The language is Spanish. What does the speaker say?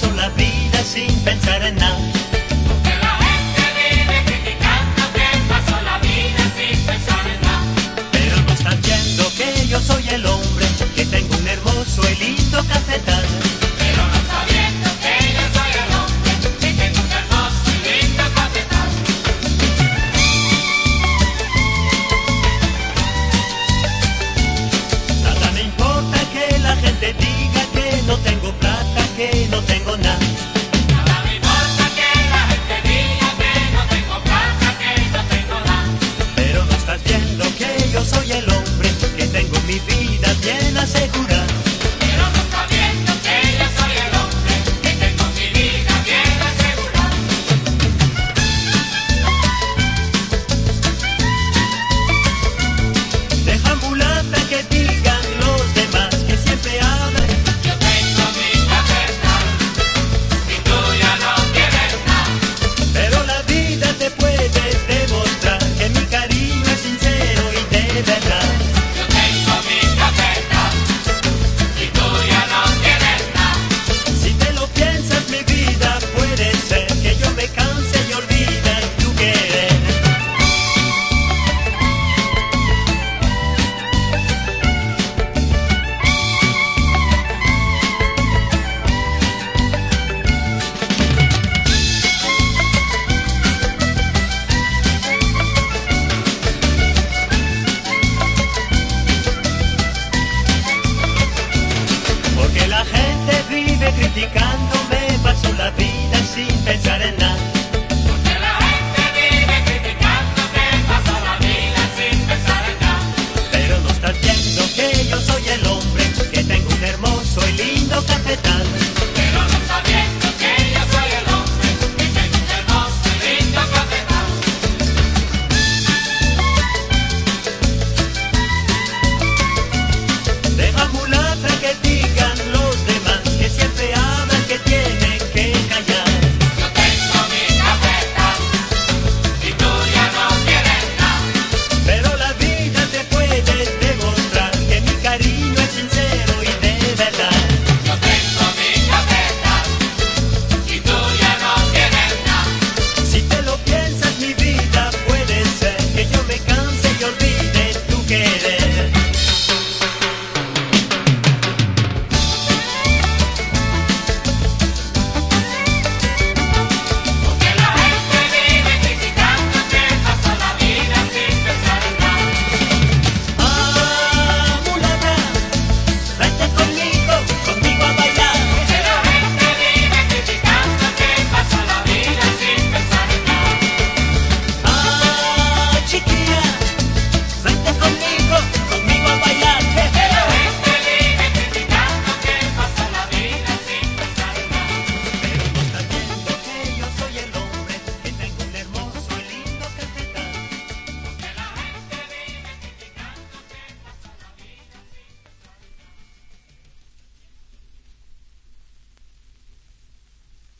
paso la vida sin pensar en nada. Porque la gente vive criticando que paso la vida sin pensar en nada. Pero no están viendo que yo soy el hombre, que tengo un hermoso y lindo cafetal. Pero no está viendo que yo soy el hombre, que tengo un hermoso y lindo cafetal. Nada me importa que la gente diga asegurar.